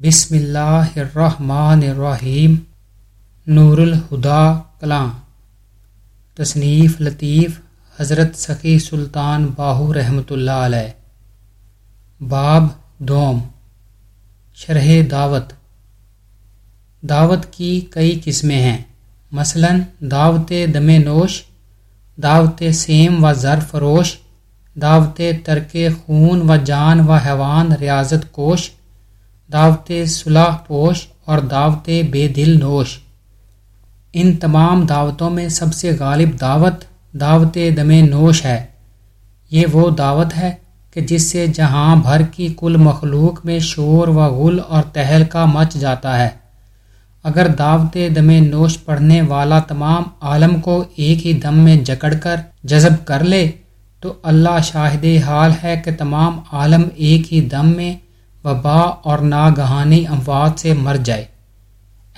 بسم اللہ الرحمن الرحیم نور الہدا کلاں تصنیف لطیف حضرت سخی سلطان باہو رحمۃ اللہ علیہ باب دوم شرح دعوت دعوت کی کئی قسمیں ہیں مثلا دعوت دم نوش دعوت سیم و زر فروش دعوت ترک خون و جان و حیوان ریاضت کوش دعوت صلاح پوش اور دعوت بے دل نوش۔ ان تمام دعوتوں میں سب سے غالب دعوت دعوت دم نوش ہے۔ یہ وہ دعوت ہے کہ جس سے جہاں بھر کی کل مخلوق میں شور و غل اور تہل کا مچ جاتا ہے۔ اگر دعوت دم نوش پڑھنے والا تمام عالم کو ایک ہی دم میں جکڑ کر جذب کر لے، تو اللہ شاہد حال ہے کہ تمام عالم ایک ہی دم میں وبا اور ناگہانی اموات سے مر جائے۔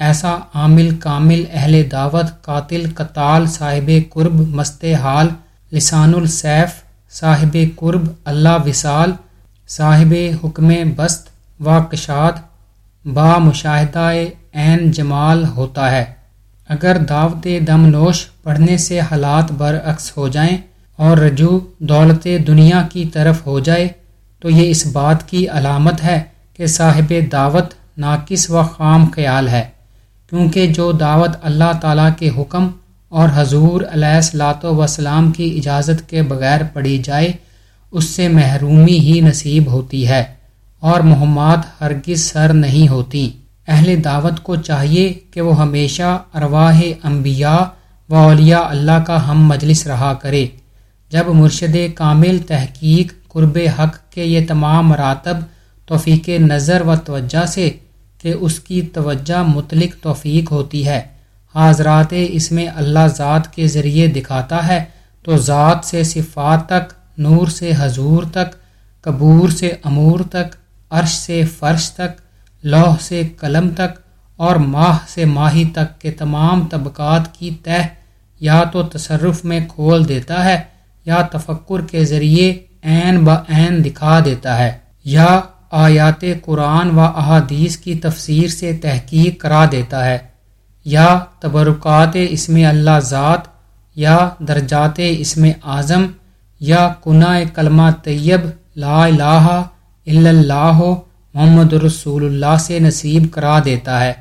ایسا عامل کامل اہل دعوت قاتل قتال صاحب قرب مست حال لسان السیف صاحب قرب اللہ وصال صاحب حکم بست و کشاد با مشاہدہ عین جمال ہوتا ہے۔ اگر دعوت دم نوش پڑھنے سے حالات برعکس ہو جائیں اور رجوع دولت دنیا کی طرف ہو جائے تو یہ اس بات کی علامت ہے کہ صاحب دعوت ناقص و خام خیال ہے، کیونکہ جو دعوت اللہ تعالیٰ کے حکم اور حضور علیہ السلاۃ وسلام کی اجازت کے بغیر پڑھی جائے، اس سے محرومی ہی نصیب ہوتی ہے اور محمد ہرگز سر نہیں ہوتی۔ اہل دعوت کو چاہیے کہ وہ ہمیشہ ارواح انبیاء و اولیاء اللہ کا ہم مجلس رہا کرے۔ جب مرشد کامل تحقیق قرب حق کے یہ تمام مراتب توفیق نظر و توجہ سے کہ اس کی توجہ مطلق توفیق ہوتی ہے۔ حاضرات اس میں اللہ ذات کے ذریعے دکھاتا ہے تو ذات سے صفات تک، نور سے حضور تک کبور سے امور تک، عرش سے فرش تک، لوح سے قلم تک اور ماہ سے ماہی تک کے تمام طبقات کی تہ یا تو تصرف میں کھول دیتا ہے یا تفکر کے ذریعے عین بعین دکھا دیتا ہے، یا آیات قرآن و احادیث کی تفسیر سے تحقیق کرا دیتا ہے، یا تبرکات اس میں اللہ ذات، یا درجات اس میں اعظم، یا کنائے کلمہ طیب، لا الہ الا اللہ، محمد رسول اللہ سے نصیب کرا دیتا ہے۔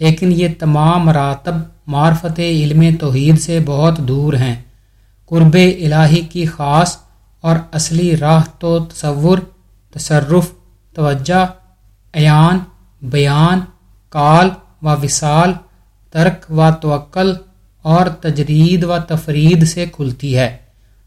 لیکن یہ تمام مراتب معرفت علم توحید سے بہت دور ہیں۔ قرب الہی کی خاص اور اصلی راہ تو تصور، تصرف، توجہ ایان بیان، کال و وصال، ترک و توکل اور تجرید و تفرید سے کھلتی ہے۔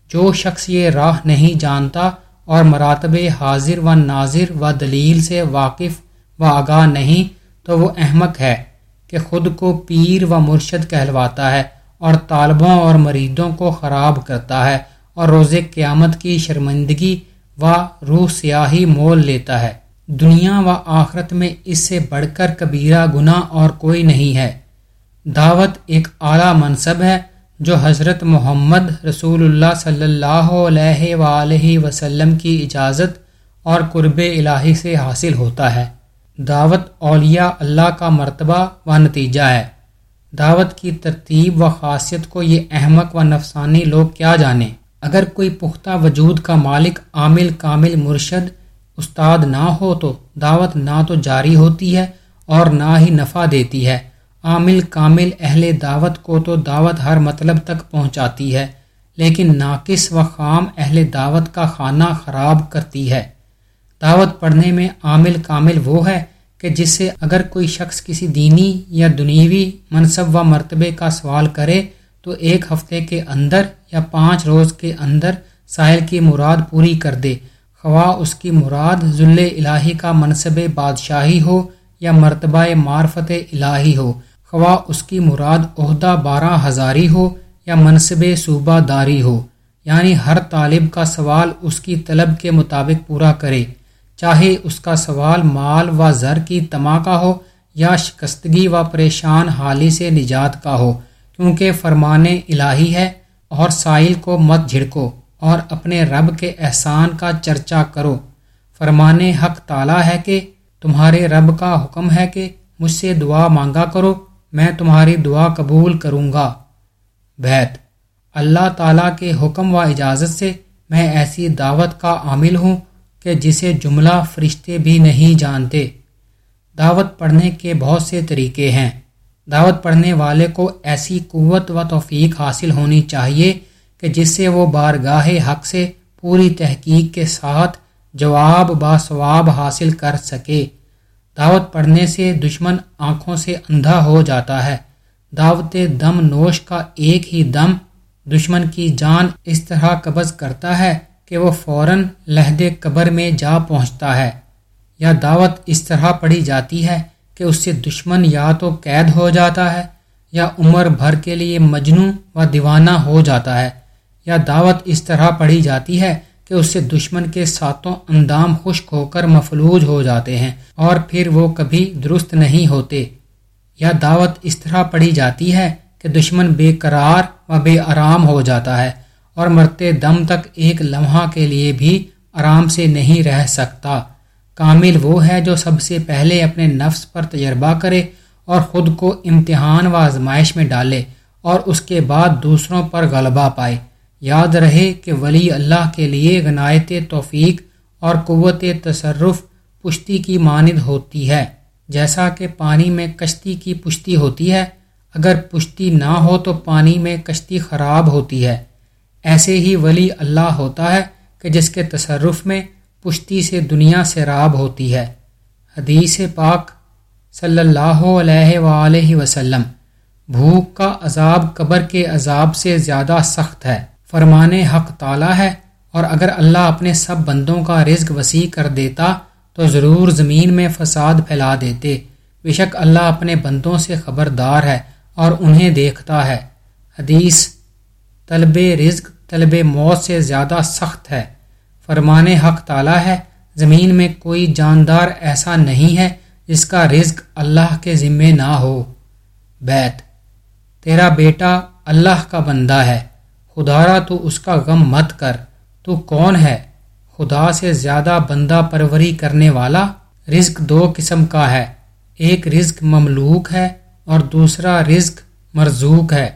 جو شخص یہ راہ نہیں جانتا اور مراتب حاضر و ناظر و دلیل سے واقف و آگاہ نہیں، تو وہ احمق ہے کہ خود کو پیر و مرشد کہلواتا ہے اور طالبوں اور مریدوں کو خراب کرتا ہے۔ اور روز قیامت کی شرمندگی و روح سیاہی مول لیتا ہے۔ دنیا و آخرت میں اس سے بڑھ کر کبیرہ گناہ اور کوئی نہیں ہے۔ دعوت ایک اعلیٰ منصب ہے جو حضرت محمد رسول اللہ صلی اللہ علیہ وآلہ وسلم کی اجازت اور قرب الہی سے حاصل ہوتا ہے۔ دعوت اولیاء اللہ کا مرتبہ و نتیجہ ہے۔ دعوت کی ترتیب و خاصیت کو یہ احمق و نفسانی لوگ کیا جانیں؟ اگر کوئی پختہ وجود کا مالک عامل کامل مرشد استاد نہ ہو تو دعوت نہ تو جاری ہوتی ہے اور نہ ہی نفع دیتی ہے۔ عامل کامل اہل دعوت کو تو دعوت ہر مطلب تک پہنچاتی ہے، لیکن ناقص و خام اہل دعوت کا خانہ خراب کرتی ہے۔ دعوت پڑھنے میں عامل کامل وہ ہے کہ جس سے اگر کوئی شخص کسی دینی یا دنیوی منصب و مرتبے کا سوال کرے تو ایک ہفتے کے اندر یا پانچ روز کے اندر ساحل کی مراد پوری کر دے۔ خواہ اس کی مراد ذل الہی کا منصب بادشاہی ہو یا مرتبہ معرفت الہی ہو۔ خواہ اس کی مراد عہدہ بارہ ہزاری ہو یا منصب صوبہ داری ہو۔ یعنی ہر طالب کا سوال اس کی طلب کے مطابق پورا کرے۔ چاہے اس کا سوال مال و زر کی تما کا ہو یا شکستگی و پریشان حالی سے نجات کا ہو۔ کیونکہ فرمان الہی ہے اور سائل کو مت جھڑکو اور اپنے رب کے احسان کا چرچا کرو۔ فرمان حق تعالی ہے کہ تمہارے رب کا حکم ہے کہ مجھ سے دعا مانگا کرو، میں تمہاری دعا قبول کروں گا۔ بیت اللہ تعالیٰ کے حکم و اجازت سے میں ایسی دعوت کا عامل ہوں کہ جسے جملہ فرشتے بھی نہیں جانتے۔ دعوت پڑھنے کے بہت سے طریقے ہیں۔ دعوت پڑھنے والے کو ایسی قوت و توفیق حاصل ہونی چاہیے کہ جس سے وہ بارگاہ حق سے پوری تحقیق کے ساتھ جواب با ثواب حاصل کر سکے۔ دعوت پڑھنے سے دشمن آنکھوں سے اندھا ہو جاتا ہے۔ دعوت دم نوش کا ایک ہی دم دشمن کی جان اس طرح قبض کرتا ہے کہ وہ فوراً لہد قبر میں جا پہنچتا ہے۔ یا دعوت اس طرح پڑھی جاتی ہے کہ اس سے دشمن یا تو قید ہو جاتا ہے یا عمر بھر کے لیے مجنو و دیوانہ ہو جاتا ہے، یا دعوت اس طرح پڑھی جاتی ہے کہ اس سے دشمن کے ساتوں اندام خشک ہو کر مفلوج ہو جاتے ہیں اور پھر وہ کبھی درست نہیں ہوتے۔ یا دعوت اس طرح پڑھی جاتی ہے کہ دشمن بے قرار و بے آرام ہو جاتا ہے اور مرتے دم تک ایک لمحہ کے لیے بھی آرام سے نہیں رہ سکتا۔ کامل وہ ہے جو سب سے پہلے اپنے نفس پر تجربہ کرے اور خود کو امتحان و آزمائش میں ڈالے اور اس کے بعد دوسروں پر غلبہ پائے۔ یاد رہے کہ ولی اللہ کے لیے غنایت توفیق اور قوت تصرف پشتی کی ماند ہوتی ہے۔ جیسا کہ پانی میں کشتی کی پشتی ہوتی ہے، اگر پشتی نہ ہو تو پانی میں کشتی خراب ہوتی ہے۔ ایسے ہی ولی اللہ ہوتا ہے کہ جس کے تصرف میں پشتی سے دنیا سے راب ہوتی ہے۔ حدیث پاک صلی اللہ علیہ وآلہ وسلم، بھوک کا عذاب قبر کے عذاب سے زیادہ سخت ہے۔ فرمان حق تعالی ہے، اور اگر اللہ اپنے سب بندوں کا رزق وسیع کر دیتا تو ضرور زمین میں فساد پھیلا دیتے۔ بے شک اللہ اپنے بندوں سے خبردار ہے اور انہیں دیکھتا ہے۔ حدیث، طلب رزق، طلب موت سے زیادہ سخت ہے۔ فرمان حق تعالی ہے، زمین میں کوئی جاندار ایسا نہیں ہے جس کا رزق اللہ کے ذمے نہ ہو۔ بیت، تیرا بیٹا اللہ کا بندہ ہے، خدارا تو اس کا غم مت کر۔ تو کون ہے؟ خدا سے زیادہ بندہ پروری کرنے والا۔ رزق دو قسم کا ہے، ایک رزق مملوک ہے اور دوسرا رزق مرزوق ہے۔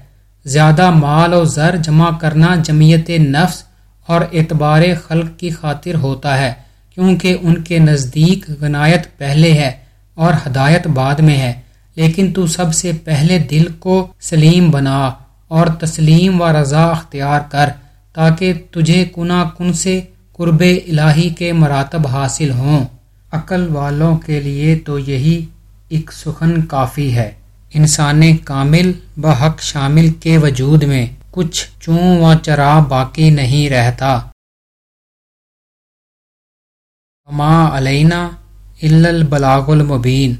زیادہ مال و زر جمع کرنا جمعیت نفس اور اعتبار خلق کی خاطر ہوتا ہے، کیونکہ ان کے نزدیک غنایت پہلے ہے اور ہدایت بعد میں ہے۔ لیکن تو سب سے پہلے دل کو سلیم بنا اور تسلیم و رضا اختیار کر، تاکہ تجھے کنا کن سے قرب الہی کے مراتب حاصل ہوں۔ عقل والوں کے لیے تو یہی ایک سخن کافی ہے۔ انسان کامل بحق شامل کے وجود میں۔ کچھ چوں و چرا باقی نہیں رہتا۔ ما علینا البلاغ المبین